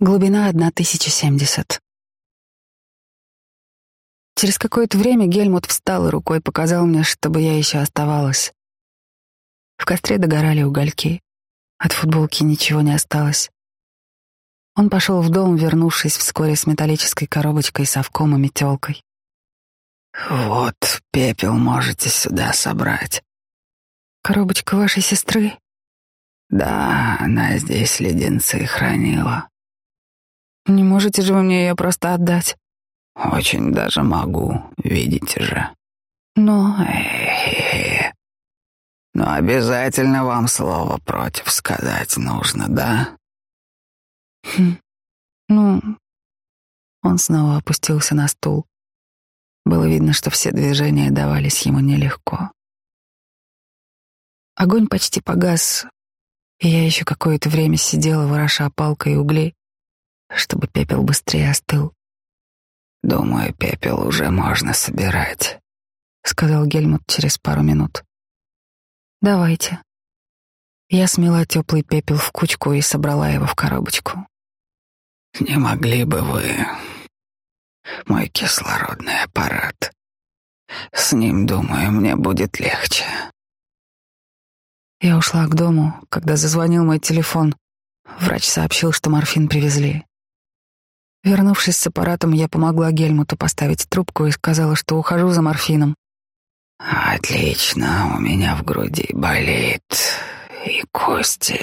Глубина 1070. Через какое-то время Гельмут встал и рукой показал мне, чтобы я еще оставалась. В костре догорали угольки. От футболки ничего не осталось. Он пошел в дом, вернувшись вскоре с металлической коробочкой, совком и метелкой. «Вот, пепел можете сюда собрать». «Коробочка вашей сестры?» «Да, она здесь леденцы хранила». «Не можете же вы мне ее просто отдать?» «Очень даже могу, видите же». «Но...» «Э-э-э. Но обязательно вам слово против сказать нужно, да?» Хм. Ну, он снова опустился на стул. Было видно, что все движения давались ему нелегко. Огонь почти погас, и я еще какое-то время сидела, вороша палкой угли, чтобы пепел быстрее остыл. «Думаю, пепел уже можно собирать», — сказал Гельмут через пару минут. «Давайте». Я смела теплый пепел в кучку и собрала его в коробочку. Не могли бы вы... Мой кислородный аппарат. С ним, думаю, мне будет легче. Я ушла к дому, когда зазвонил мой телефон. Врач сообщил, что морфин привезли. Вернувшись с аппаратом, я помогла Гельмуту поставить трубку и сказала, что ухожу за морфином. «Отлично, у меня в груди болит и кости.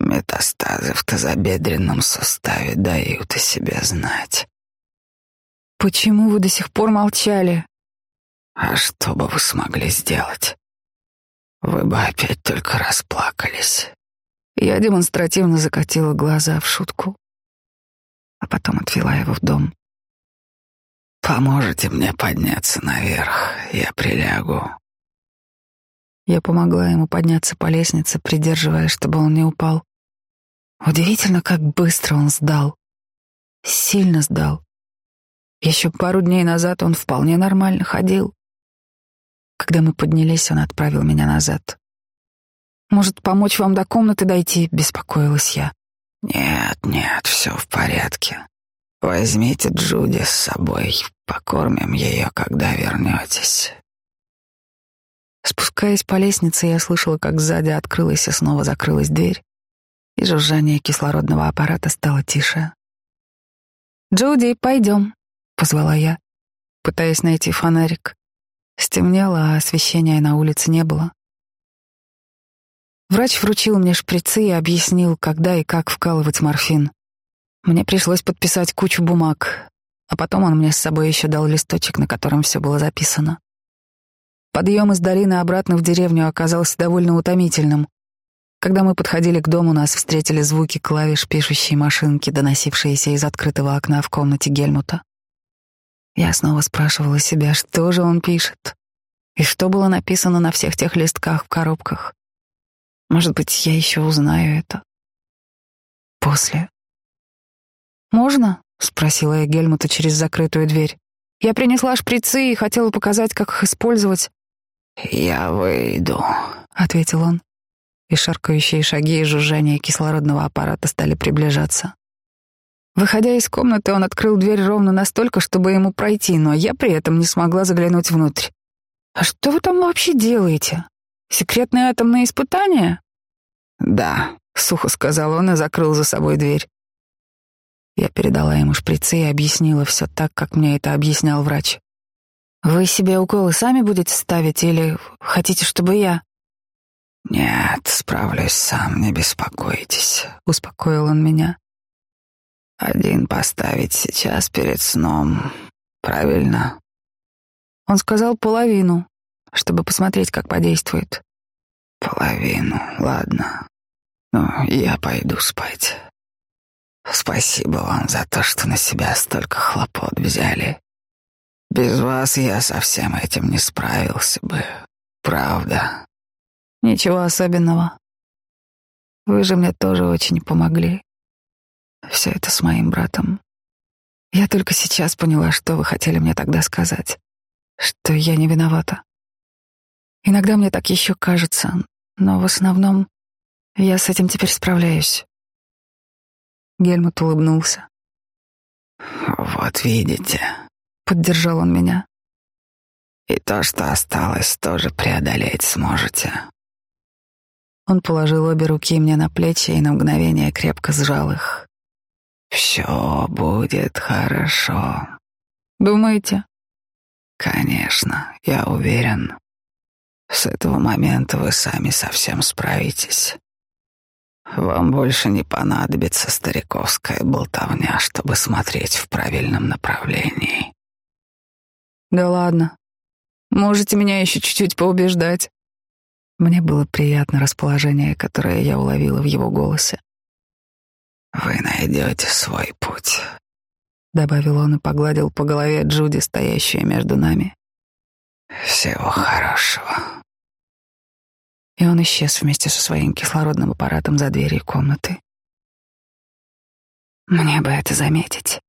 Метастазы в тазобедренном суставе дают о себе знать. Почему вы до сих пор молчали? А что бы вы смогли сделать? Вы бы опять только расплакались. Я демонстративно закатила глаза в шутку, а потом отвела его в дом. Поможете мне подняться наверх, я прилягу. Я помогла ему подняться по лестнице, придерживая, чтобы он не упал. Удивительно, как быстро он сдал. Сильно сдал. Еще пару дней назад он вполне нормально ходил. Когда мы поднялись, он отправил меня назад. «Может, помочь вам до комнаты дойти?» — беспокоилась я. «Нет, нет, все в порядке. Возьмите Джуди с собой, покормим ее, когда вернетесь». Спускаясь по лестнице, я слышала, как сзади открылась и снова закрылась дверь и жужжание кислородного аппарата стало тише. «Джуди, пойдем», — позвала я, пытаясь найти фонарик. Стемнело, а освещения на улице не было. Врач вручил мне шприцы и объяснил, когда и как вкалывать морфин. Мне пришлось подписать кучу бумаг, а потом он мне с собой еще дал листочек, на котором все было записано. Подъем из долины обратно в деревню оказался довольно утомительным. Когда мы подходили к дому, нас встретили звуки клавиш пишущей машинки, доносившиеся из открытого окна в комнате Гельмута. Я снова спрашивала себя, что же он пишет, и что было написано на всех тех листках в коробках. Может быть, я еще узнаю это. После. «Можно?» — спросила я Гельмута через закрытую дверь. «Я принесла шприцы и хотела показать, как их использовать». «Я выйду», — ответил он и шаркающие шаги и жужжание кислородного аппарата стали приближаться. Выходя из комнаты, он открыл дверь ровно настолько, чтобы ему пройти, но я при этом не смогла заглянуть внутрь. «А что вы там вообще делаете? Секретные атомные испытания?» «Да», — сухо сказал он и закрыл за собой дверь. Я передала ему шприцы и объяснила все так, как мне это объяснял врач. «Вы себе уколы сами будете ставить или хотите, чтобы я?» «Нет, справлюсь сам, не беспокойтесь», — успокоил он меня. «Один поставить сейчас перед сном, правильно?» Он сказал половину, чтобы посмотреть, как подействует. «Половину, ладно. Ну, я пойду спать. Спасибо вам за то, что на себя столько хлопот взяли. Без вас я со всем этим не справился бы, правда». Ничего особенного. Вы же мне тоже очень помогли. Все это с моим братом. Я только сейчас поняла, что вы хотели мне тогда сказать. Что я не виновата. Иногда мне так еще кажется, но в основном я с этим теперь справляюсь. Гельмут улыбнулся. Вот видите, Поддержал он меня. и то, что осталось, тоже преодолеть сможете. Он положил обе руки мне на плечи и на мгновение крепко сжал их. Все будет хорошо. Думаете? Конечно, я уверен. С этого момента вы сами совсем справитесь. Вам больше не понадобится стариковская болтовня, чтобы смотреть в правильном направлении. Да ладно. Можете меня еще чуть-чуть поубеждать. Мне было приятно расположение, которое я уловила в его голосе. Вы найдете свой путь. Добавил он и погладил по голове Джуди, стоящую между нами. Всего хорошего. И он исчез вместе со своим кислородным аппаратом за дверью комнаты. Мне бы это заметить.